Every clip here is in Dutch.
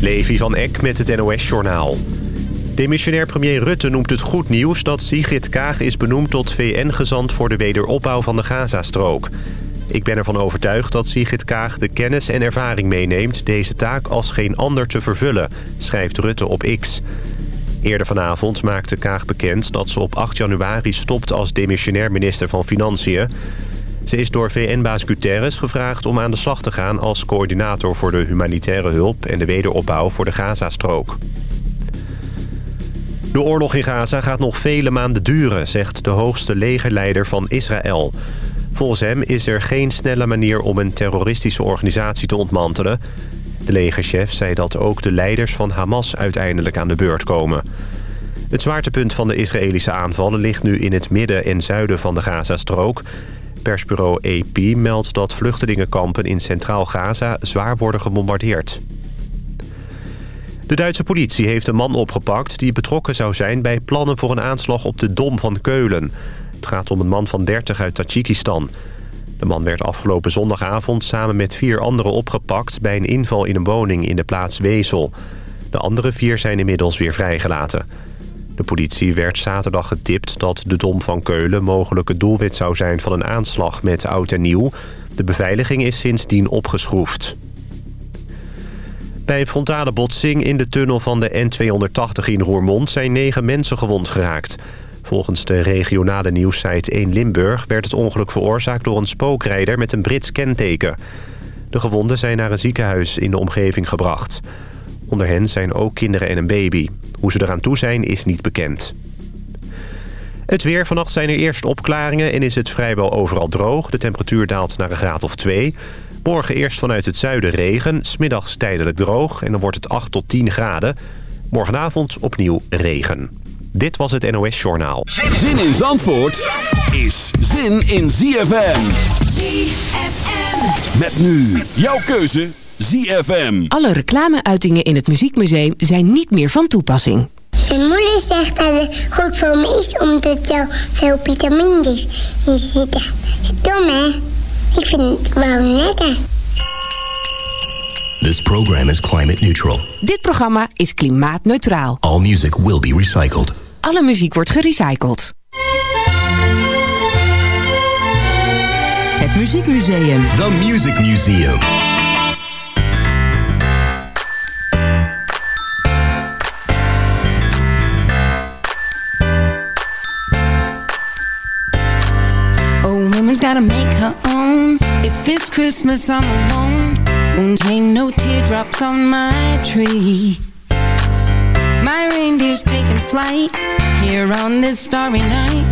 Levi van Eck met het NOS-journaal. Demissionair premier Rutte noemt het goed nieuws dat Sigrid Kaag is benoemd tot VN-gezant voor de wederopbouw van de Gazastrook. Ik ben ervan overtuigd dat Sigrid Kaag de kennis en ervaring meeneemt deze taak als geen ander te vervullen, schrijft Rutte op X. Eerder vanavond maakte Kaag bekend dat ze op 8 januari stopt als demissionair minister van Financiën. Ze is door VN-baas Guterres gevraagd om aan de slag te gaan... als coördinator voor de humanitaire hulp en de wederopbouw voor de Gazastrook. De oorlog in Gaza gaat nog vele maanden duren, zegt de hoogste legerleider van Israël. Volgens hem is er geen snelle manier om een terroristische organisatie te ontmantelen. De legerchef zei dat ook de leiders van Hamas uiteindelijk aan de beurt komen. Het zwaartepunt van de Israëlische aanvallen ligt nu in het midden en zuiden van de Gazastrook. Persbureau AP meldt dat vluchtelingenkampen in Centraal Gaza zwaar worden gebombardeerd. De Duitse politie heeft een man opgepakt die betrokken zou zijn bij plannen voor een aanslag op de Dom van Keulen. Het gaat om een man van 30 uit Tajikistan. De man werd afgelopen zondagavond samen met vier anderen opgepakt... bij een inval in een woning in de plaats Wezel. De andere vier zijn inmiddels weer vrijgelaten. De politie werd zaterdag getipt dat de Dom van Keulen mogelijk het doelwit zou zijn van een aanslag met oud en nieuw. De beveiliging is sindsdien opgeschroefd. Bij een frontale botsing in de tunnel van de N280 in Roermond zijn negen mensen gewond geraakt. Volgens de regionale nieuwssite 1 Limburg werd het ongeluk veroorzaakt door een spookrijder met een Brits kenteken. De gewonden zijn naar een ziekenhuis in de omgeving gebracht. Onder hen zijn ook kinderen en een baby. Hoe ze eraan toe zijn is niet bekend. Het weer. Vannacht zijn er eerst opklaringen en is het vrijwel overal droog. De temperatuur daalt naar een graad of 2. Morgen eerst vanuit het zuiden regen. Smiddags tijdelijk droog en dan wordt het 8 tot 10 graden. Morgenavond opnieuw regen. Dit was het NOS Journaal. Zin in Zandvoort is zin in ZFM. ZFM. Met nu jouw keuze ZFM. Alle reclameuitingen in het Muziekmuseum zijn niet meer van toepassing. Mijn moeder zegt dat het goed voor me is omdat er veel vitamines in zitten. Stom hè? Ik vind het wel lekker. This program is climate neutral. Dit programma is klimaatneutraal. All music will be recycled. Alle muziek wordt gerecycled. Het Muziekmuseum. The Music Museum. Woman's gotta make her own. If it's Christmas, I'm alone. Won't hang no teardrops on my tree. My reindeer's taking flight here on this starry night.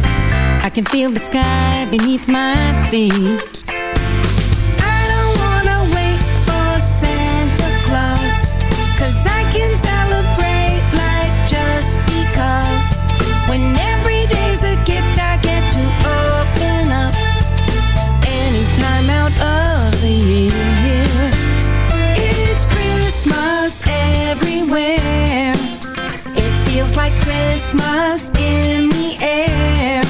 I can feel the sky beneath my feet. Christmas in the air.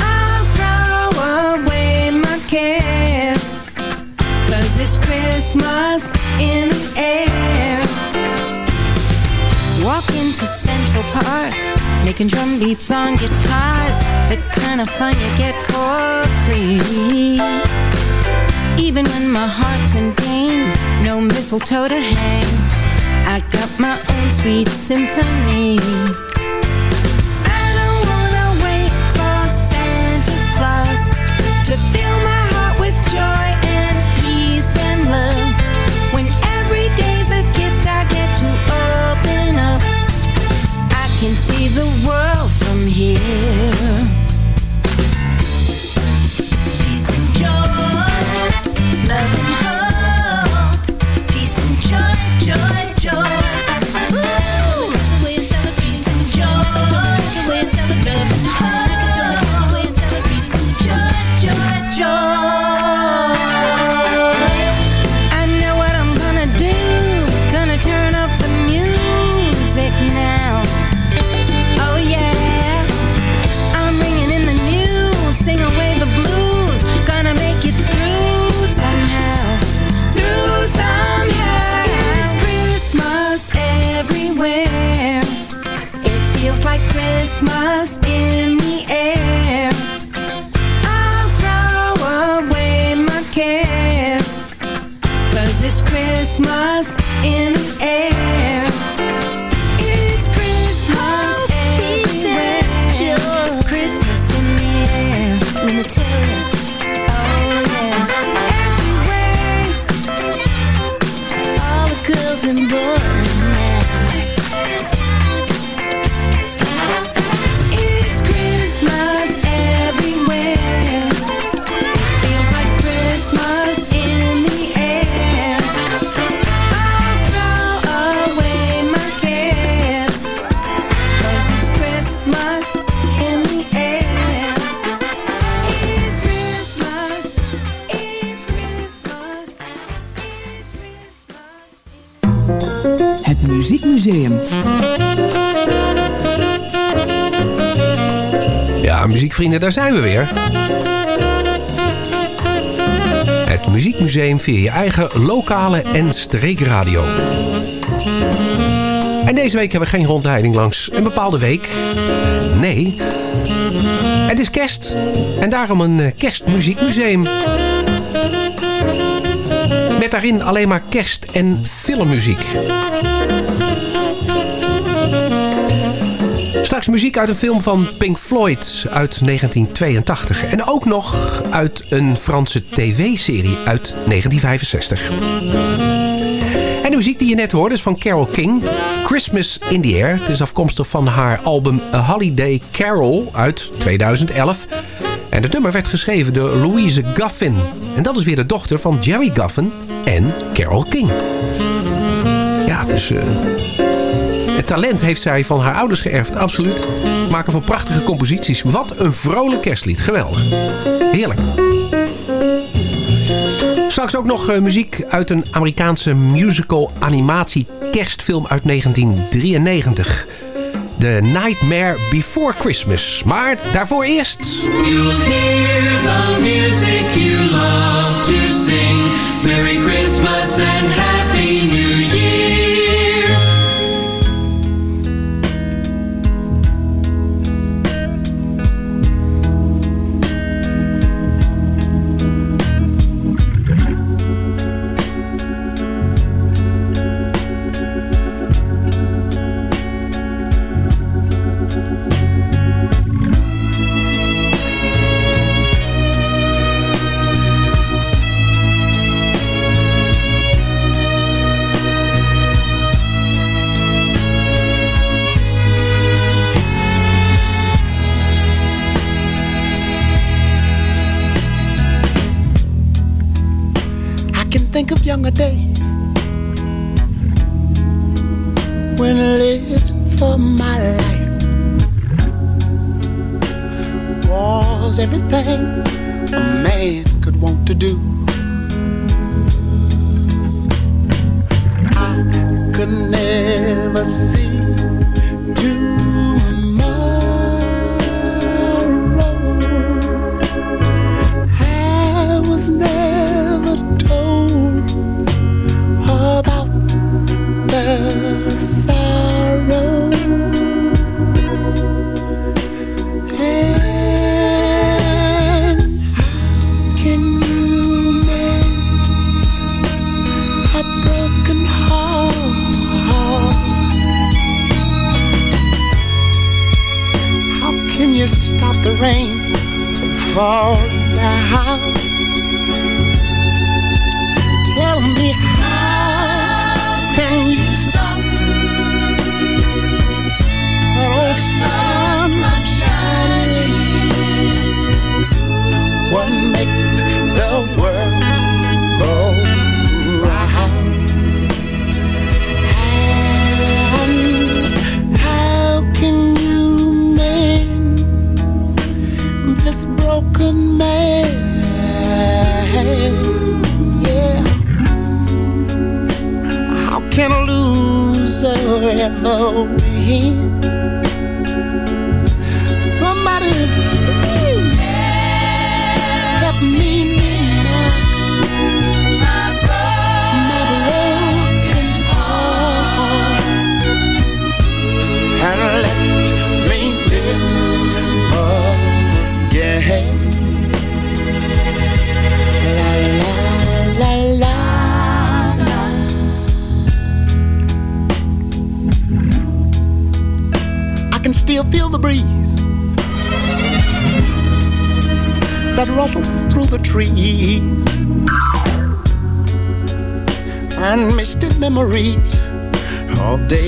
I'll throw away my cares. Cause it's Christmas in the air. Walk into Central Park, making drum beats on guitars. The kind of fun you get for free. Even when my heart's in pain, no mistletoe to hang. I got my own sweet symphony. The world Daar zijn we weer. Het Muziekmuseum via je eigen lokale en streekradio. En deze week hebben we geen rondleiding langs een bepaalde week. Nee, het is kerst. En daarom een eh, kerstmuziekmuseum. Met daarin alleen maar kerst- en filmmuziek. Straks muziek uit een film van Pink Floyd uit 1982. En ook nog uit een Franse tv-serie uit 1965. En de muziek die je net hoorde is van Carole King. Christmas in the Air. Het is afkomstig van haar album A Holiday Carol uit 2011. En het nummer werd geschreven door Louise Guffin. En dat is weer de dochter van Jerry Guffin en Carole King. Ja, dus... eh, talent heeft zij van haar ouders geërfd, absoluut. Maken van prachtige composities. Wat een vrolijk kerstlied. Geweldig. Heerlijk. Straks ook nog eh, muziek uit een Amerikaanse musical animatie kerstfilm uit 1993. The Nightmare Before Christmas. Maar daarvoor eerst... You'll hear the music you love to sing. Merry Christmas and Happy New Year. Think of memories all day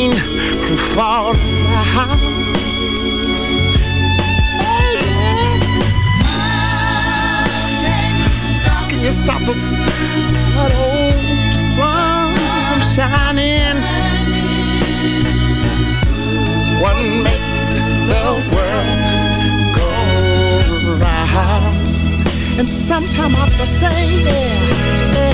rain from falling down? Can you stop the s- that old sun from shining? What makes the world go round? And sometime I have to say, yeah, say,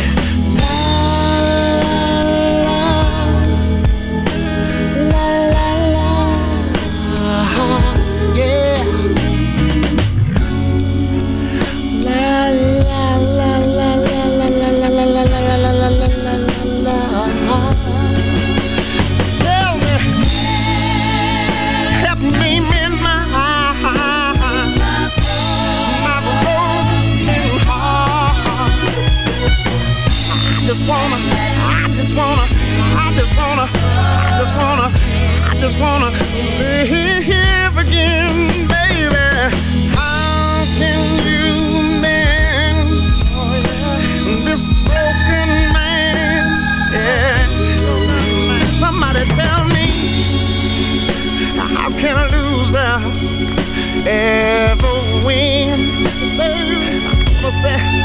wanna, I just wanna, I just wanna, I just wanna, I just wanna again, baby. How can you mend oh, this broken man? Yeah. Somebody tell me, how can a loser ever win? Baby, I say,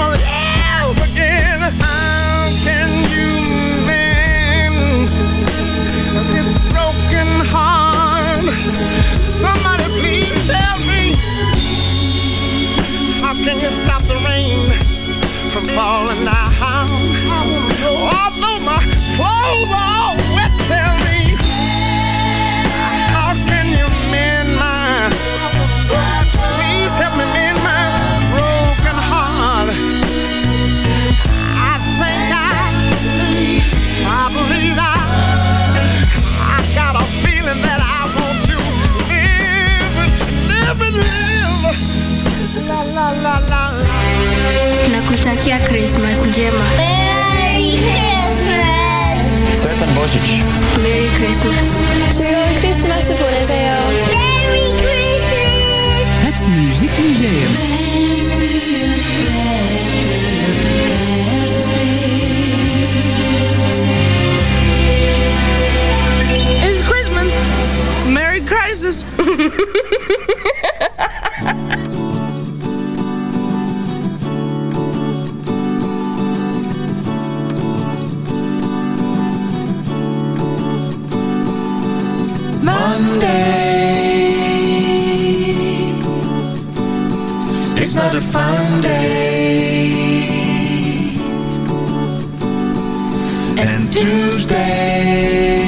como. nakutakia krismas njema Merry Christmas! Sretan Božić. merry christmas 즐거운 크리스마스 보내세요. Merry Christmas! Het Muziekmuseum. It's Christmas. Merry Crisis. Tuesday.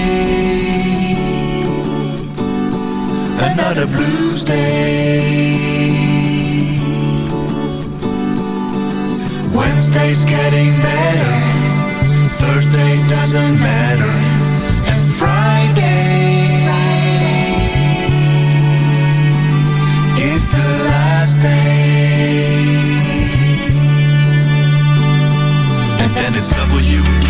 Another blues day. Wednesday's getting better. Thursday doesn't matter. And Friday is the last day. And then it's W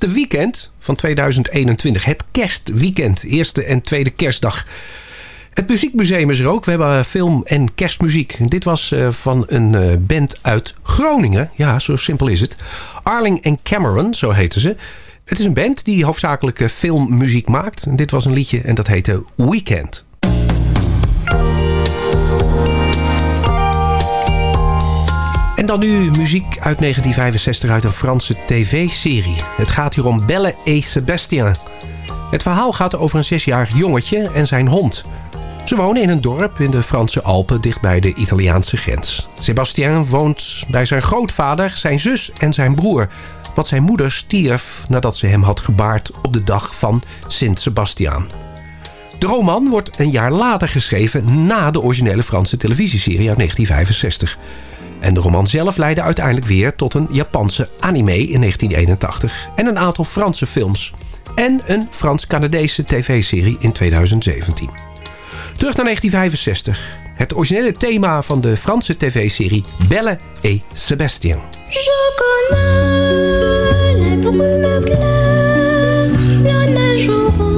laatste weekend van 2021. Het kerstweekend. Eerste en tweede kerstdag. Het Muziekmuseum is er ook. We hebben eh, film en kerstmuziek. Dit was eh, van een eh, band uit Groningen. Ja, zo simpel is het. Arling en Cameron, zo heten ze. Het is een band die hoofdzakelijk filmmuziek maakt. Dit was een liedje en dat heette Weekend. Dan nu muziek uit 1965 uit een Franse tv-serie. Het gaat hier om Belle et Sébastien. Het verhaal gaat over een zesjarig jongetje en zijn hond. Ze wonen in een dorp in de Franse Alpen dichtbij de Italiaanse grens. Sébastien woont bij zijn grootvader, zijn zus en zijn broer. Want zijn moeder stierf nadat ze hem had gebaard op de dag van Sint Sebastiaan. De roman wordt een jaar later geschreven na de originele Franse televisieserie uit 1965. En de roman zelf leidde uiteindelijk weer tot een Japanse anime in 1981 en een aantal Franse films. En een Frans-Canadese tv-serie in 2017. Terug naar 1965. Het originele thema van de Franse tv-serie Belle et Sébastien. Je connais les brumes claires, la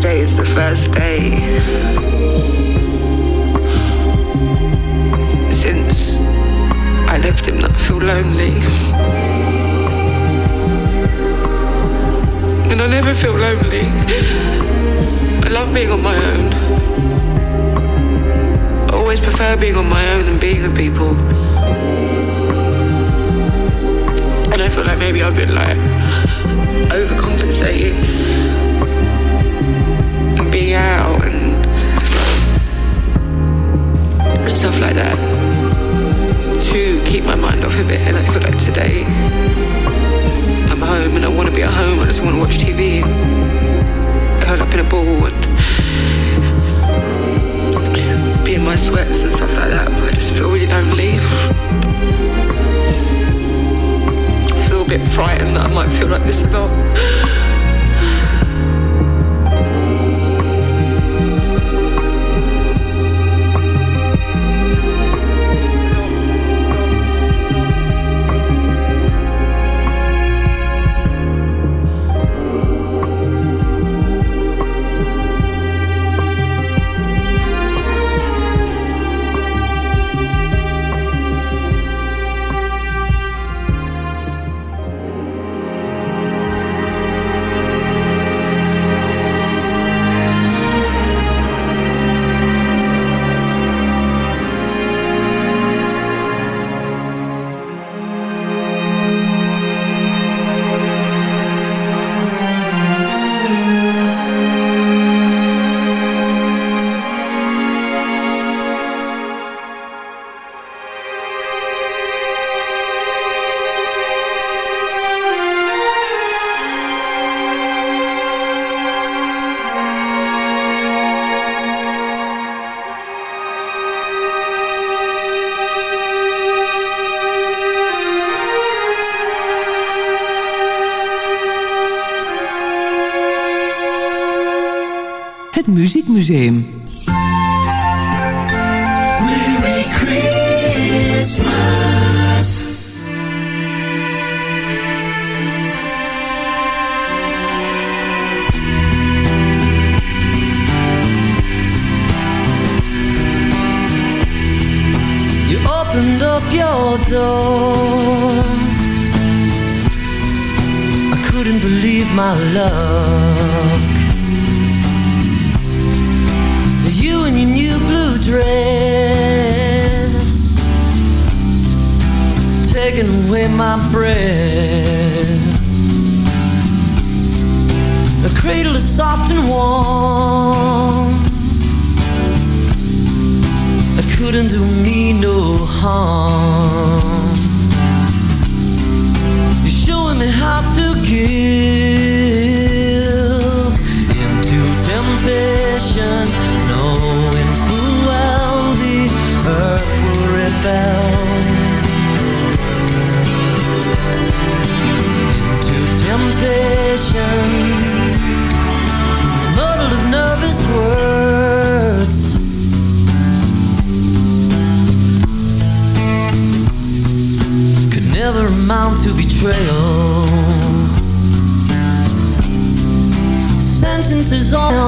Today day is the first day. Since I left him, I feel lonely. And I never feel lonely. I love being on my own. I always prefer being on my own and being with people. And I feel like maybe I've been like overcompensating now and, and stuff like that to keep my mind off of it. And I feel like today I'm home and I want to be at home. I just want to watch TV, curl up in a ball and be in my sweats and stuff like that. But I just feel really lonely. I feel a bit frightened that I might feel like this a lot.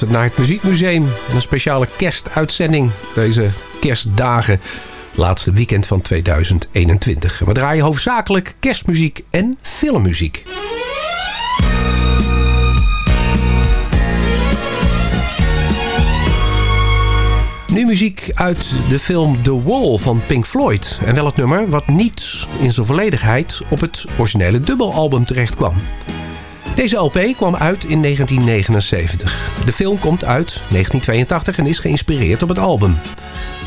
Je luistert naar het Muziekmuseum. Een speciale kerstuitzending. Deze kerstdagen. Laatste weekend van 2021. En we draaien hoofdzakelijk kerstmuziek en filmmuziek. Nu muziek uit de film The Wall van Pink Floyd. En wel het nummer wat niet in zijn volledigheid op het originele dubbelalbum terecht kwam. Deze LP kwam uit in 1979. De film komt uit 1982 en is geïnspireerd op het album.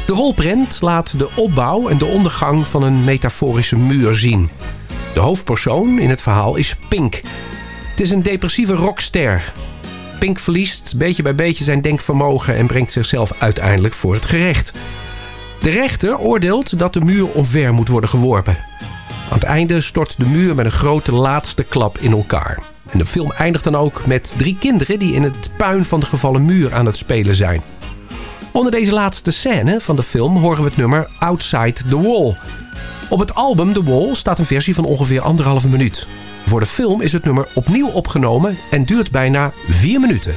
De rolprent laat de opbouw en de ondergang van een metaforische muur zien. De hoofdpersoon in het verhaal is Pink. Het is een depressieve rockster. Pink verliest beetje bij beetje zijn denkvermogen en brengt zichzelf uiteindelijk voor het gerecht. De rechter oordeelt dat de muur omver moet worden geworpen. Aan het einde stort de muur met een grote laatste klap in elkaar. En de film eindigt dan ook met drie kinderen die in het puin van de gevallen muur aan het spelen zijn. Onder deze laatste scène van de film horen we het nummer Outside the Wall. Op het album The Wall staat een versie van ongeveer anderhalve minuut. Voor de film is het nummer opnieuw opgenomen en duurt bijna vier minuten.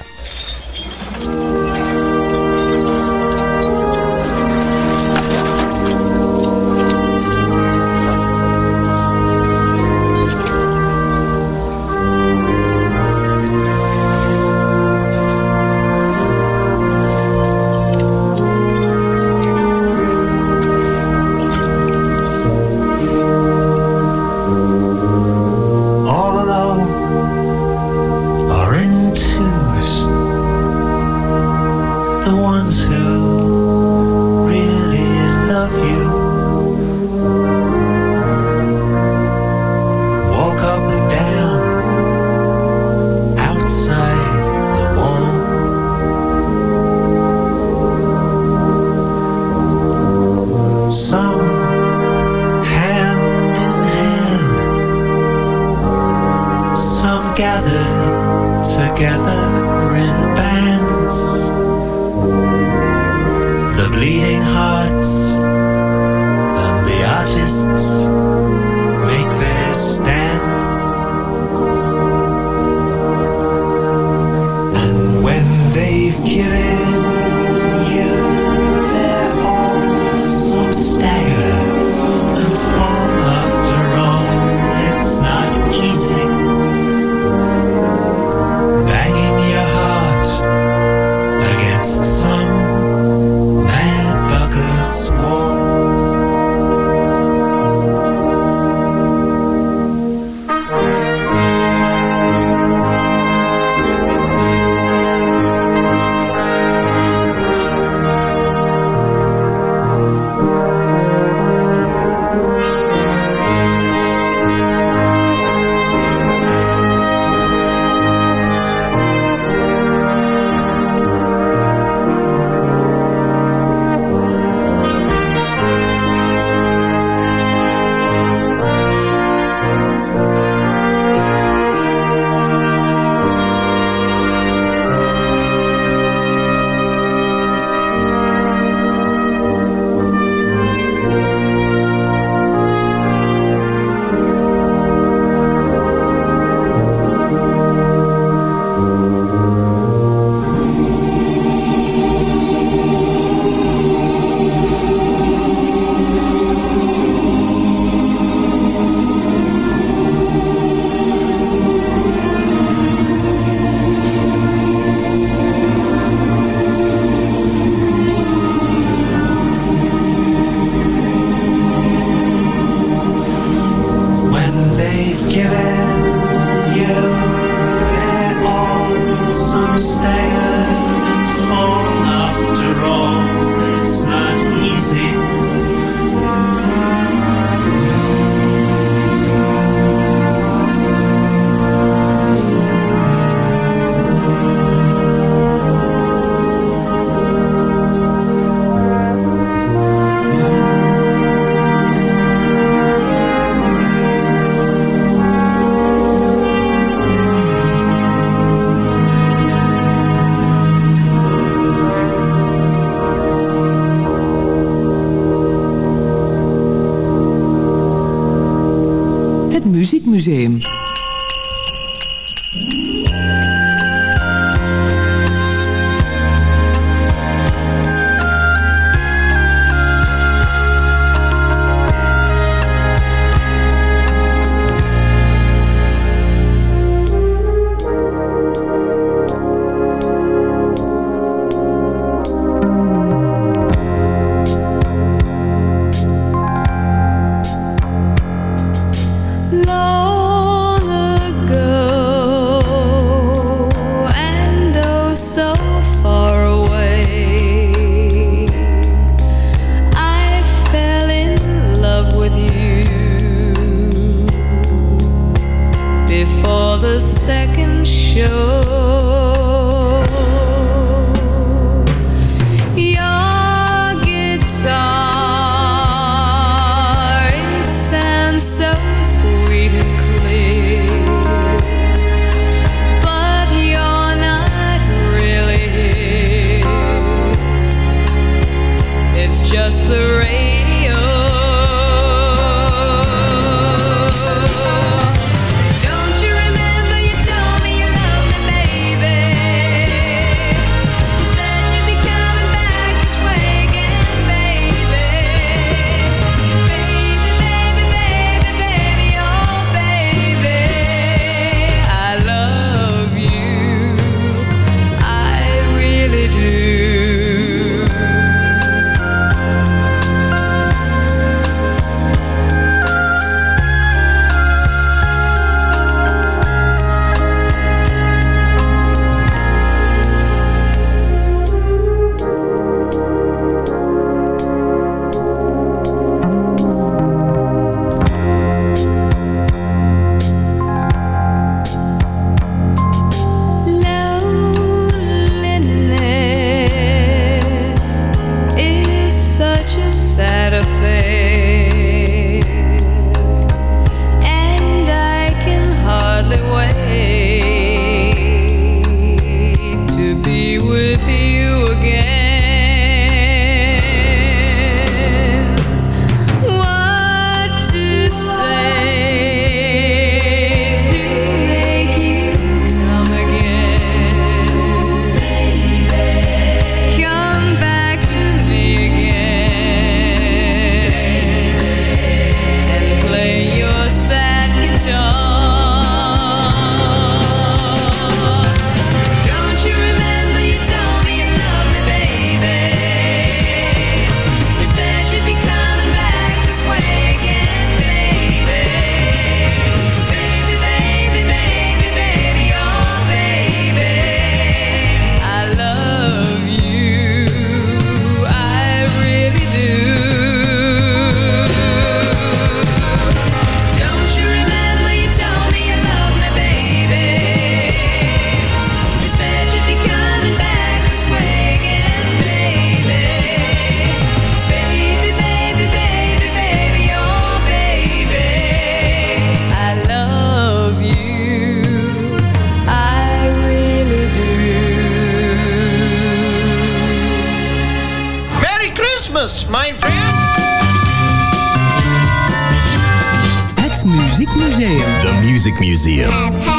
Museum.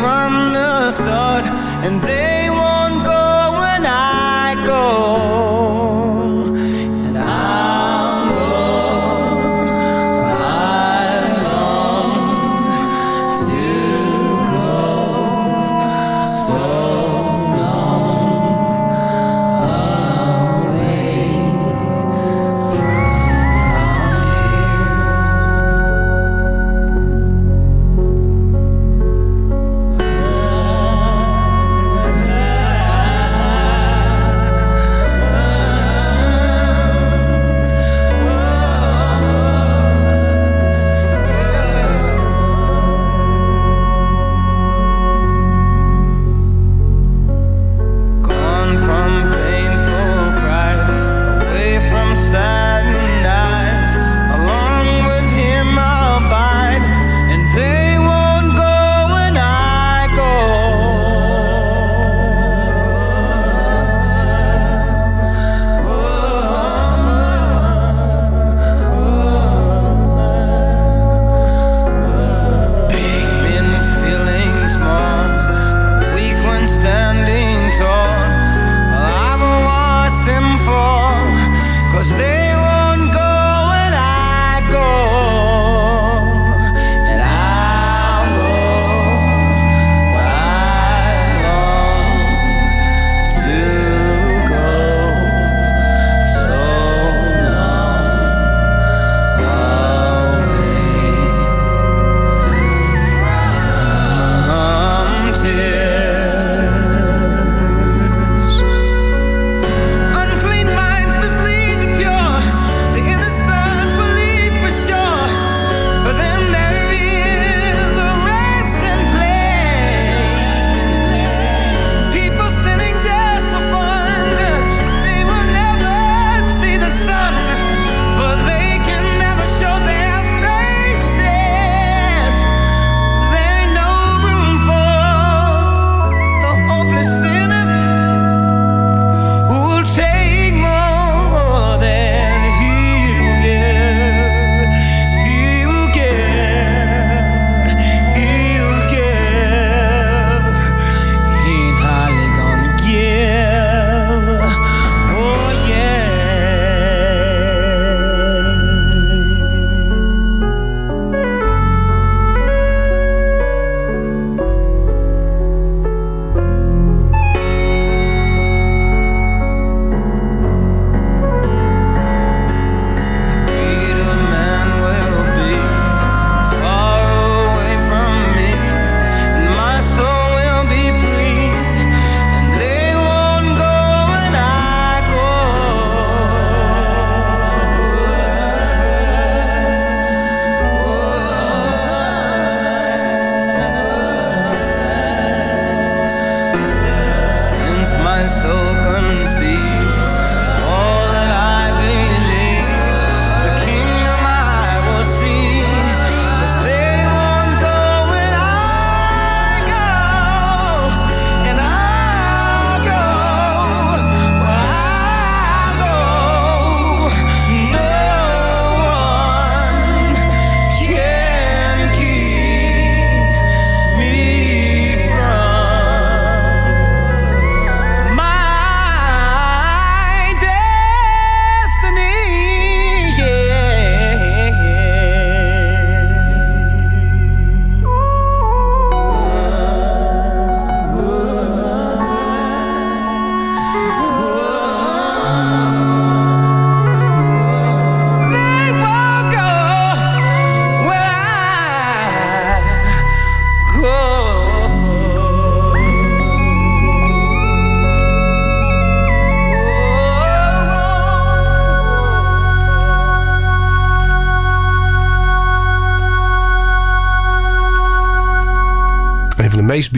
from the start and they won't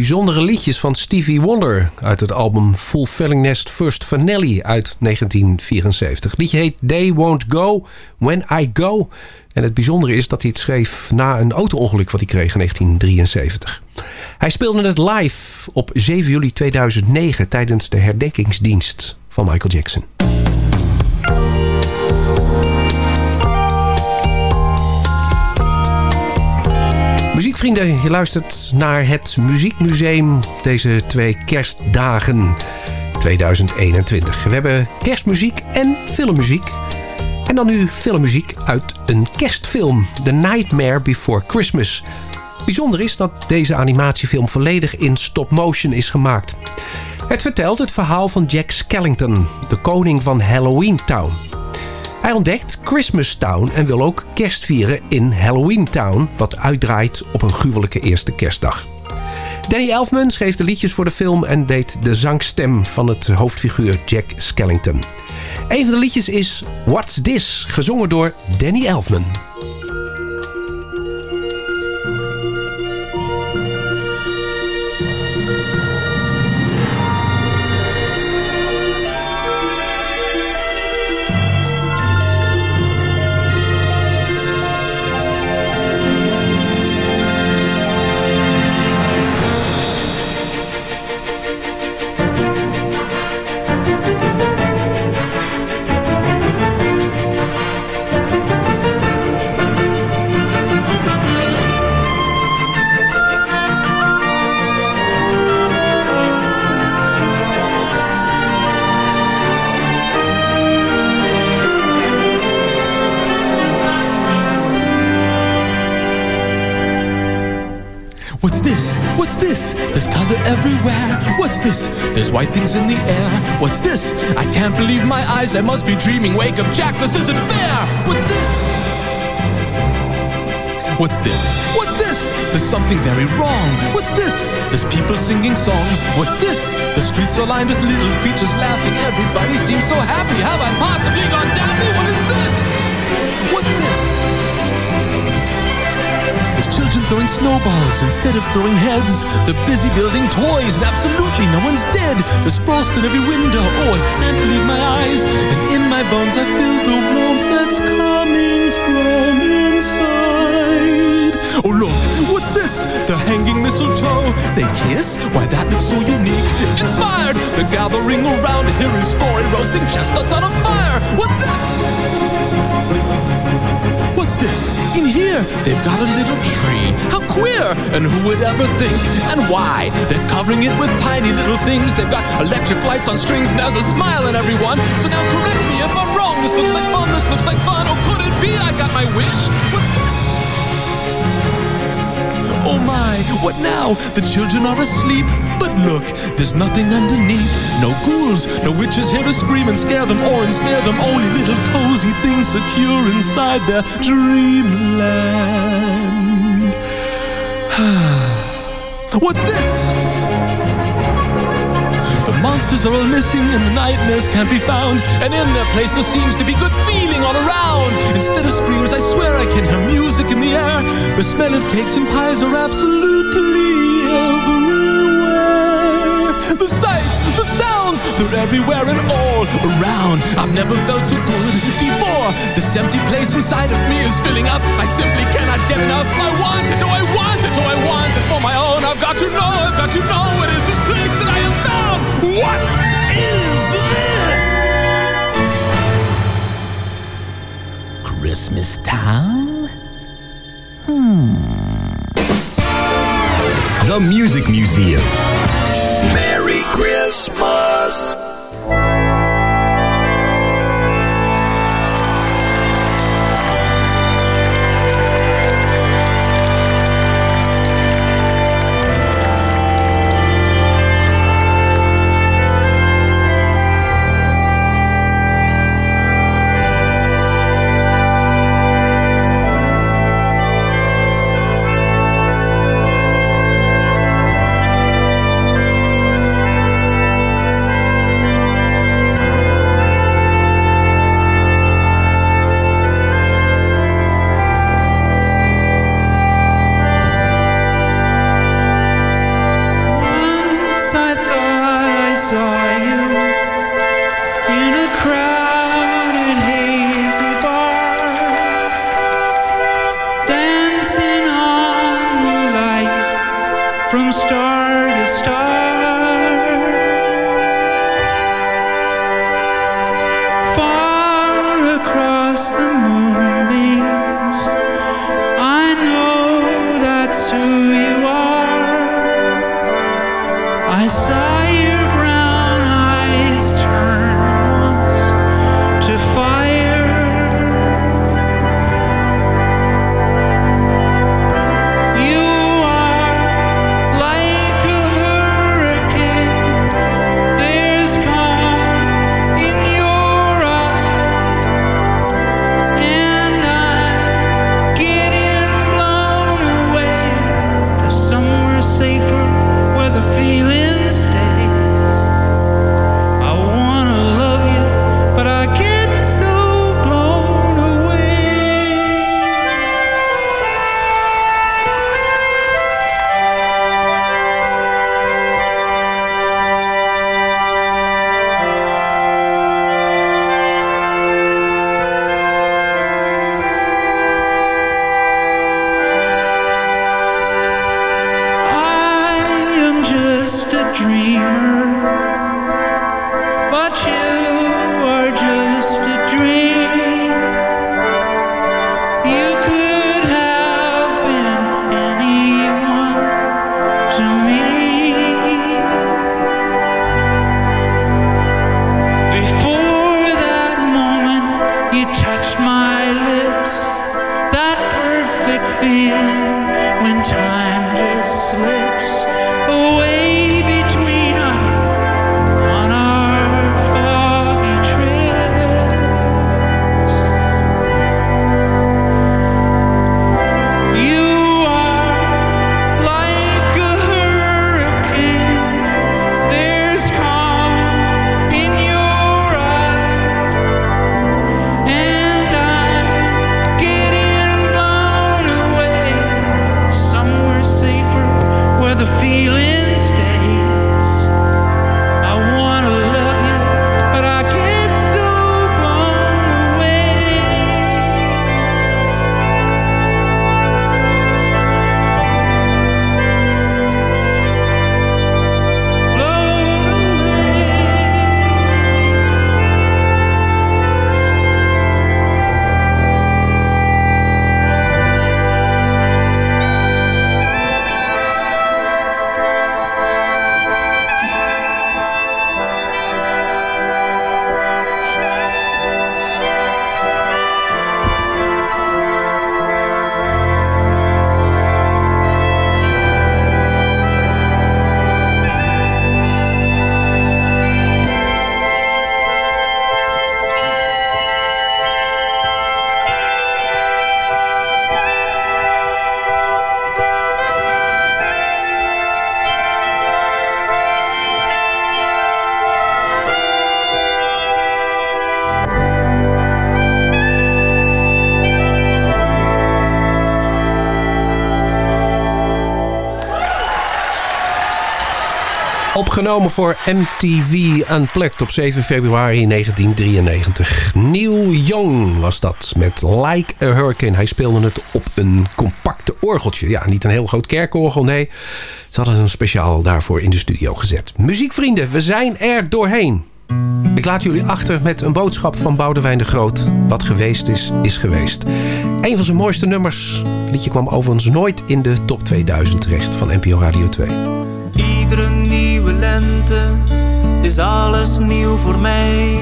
bijzondere liedjes van Stevie Wonder uit het album Fulfilling Nest First Vanelli uit 1974. Het liedje heet They Won't Go When I Go. En het bijzondere is dat hij het schreef na een auto-ongeluk wat hij kreeg in 1973. Hij speelde het live op 7 juli 2009 tijdens de herdenkingsdienst van Michael Jackson. Muziekvrienden, je luistert naar het Muziekmuseum deze twee kerstdagen 2021. We hebben kerstmuziek en filmmuziek. En dan nu filmmuziek uit een kerstfilm, The Nightmare Before Christmas. Bijzonder is dat deze animatiefilm volledig in stop-motion is gemaakt. Het vertelt het verhaal van Jack Skellington, de koning van Halloween Town. Hij ontdekt Christmas Town en wil ook kerst vieren in Halloween Town... wat uitdraait op een gruwelijke eerste kerstdag. Danny Elfman schreef de liedjes voor de film... en deed de zangstem van het hoofdfiguur Jack Skellington. Een van de liedjes is What's This, gezongen door Danny Elfman. I must be dreaming. Wake up, Jack. This isn't fair. What's this? What's this? What's this? There's something very wrong. What's this? There's people singing songs. What's this? The streets are lined with little creatures laughing. Everybody seems so happy. Have I possibly gone daffy? What is this? What's this? Children throwing snowballs instead of throwing heads. They're busy building toys and absolutely no one's dead. There's frost in every window. Oh, I can't believe my eyes. And in my bones I feel the warmth that's coming from inside. Oh, look, what's this? The hanging mistletoe. They kiss? Why, that looks so unique. Inspired, they're gathering around to hear his story, roasting chestnuts on a fire. What's this? This? In here, they've got a little tree. How queer! And who would ever think? And why? They're covering it with tiny little things. They've got electric lights on strings and there's a smile in everyone. So now correct me if I'm wrong. This looks like fun. This looks like fun. Oh, could it be I got my wish? What's? Oh my, what now? The children are asleep. But look, there's nothing underneath. No ghouls, no witches here to scream and scare them or ensnare them. Only little cozy things secure inside their dreamland. What's this? Monsters are all missing and the nightmares can't be found. And in their place there seems to be good feeling all around. Instead of screams, I swear I can hear music in the air. The smell of cakes and pies are absolutely everywhere. The sights, the sounds, they're everywhere and all around. I've never felt so good before. This empty place inside of me is filling up. I simply cannot get enough. I want it, oh I want it, oh I want it for my own. I've got to know, I've got to know it is this place that I. What is this? Christmas Town? Hmm. The Music Museum. Merry Christmas. Opgenomen voor MTV Unplugged op 7 februari 1993. Neil Young was dat met Like a Hurricane. Hij speelde het op een compacte orgeltje. Ja, niet een heel groot kerkorgel, nee. Ze hadden hem speciaal daarvoor in de studio gezet. Muziekvrienden, we zijn er doorheen. Ik laat jullie achter met een boodschap van Boudewijn de Groot. Wat geweest is, is geweest. Een van zijn mooiste nummers. Liedje kwam overigens nooit in de top 2000 terecht van NPO Radio 2. Iedere nieuwe is alles nieuw voor mij.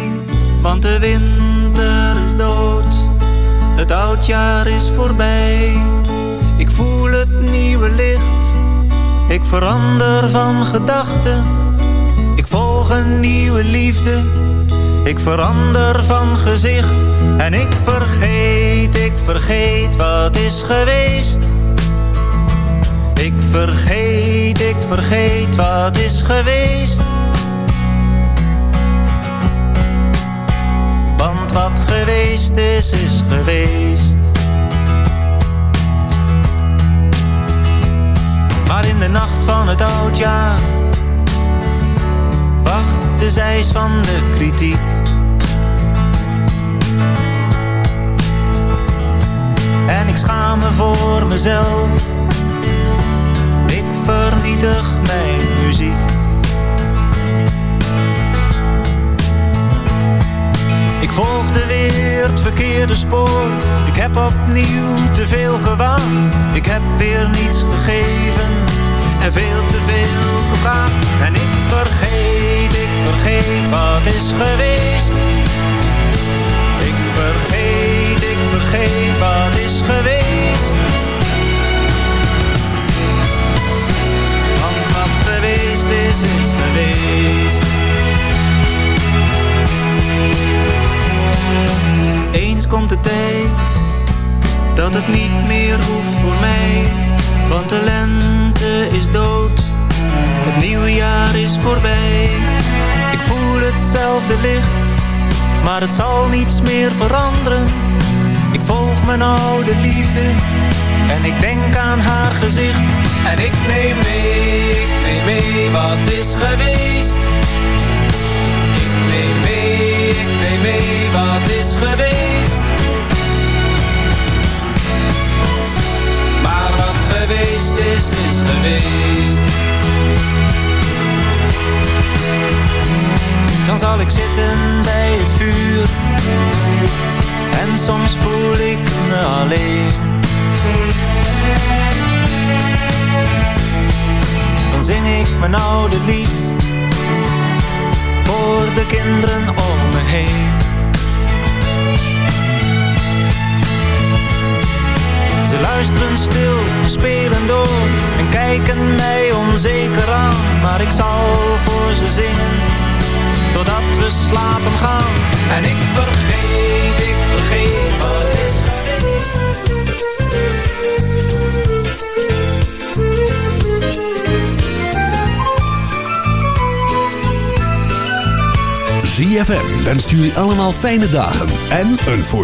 Want de winter is dood, het oudjaar is voorbij. Ik voel het nieuwe licht, ik verander van gedachten. Ik volg een nieuwe liefde, ik verander van gezicht. En ik vergeet, ik vergeet wat is geweest. Ik vergeet, ik vergeet wat is geweest. Want wat geweest is, is geweest. Maar in de nacht van het oudjaar wacht de zeis van de kritiek. En ik schaam me voor mezelf vernietig mijn muziek. Ik volgde weer het verkeerde spoor. Ik heb opnieuw te veel gewaagd. Ik heb weer niets gegeven en veel te veel gevraagd. En ik vergeet, ik vergeet wat is geweest. Het zal niets meer veranderen. Ik volg mijn oude liefde en ik denk aan haar gezicht en ik neem mee, ik neem mee wat is geweest. Ik neem mee, ik neem mee wat is geweest. Maar wat geweest is, is geweest. Dan zal ik zitten bij het vuur. En soms voel ik me alleen. Dan zing ik mijn oude lied. Voor de kinderen om me heen. Ze luisteren stil en spelen door. En kijken mij onzeker aan. Maar ik zal voor ze zingen Totdat we slapen gaan En ik vergeet, ik vergeet wat is ZFM wenst jullie allemaal fijne dagen en een voorzitter.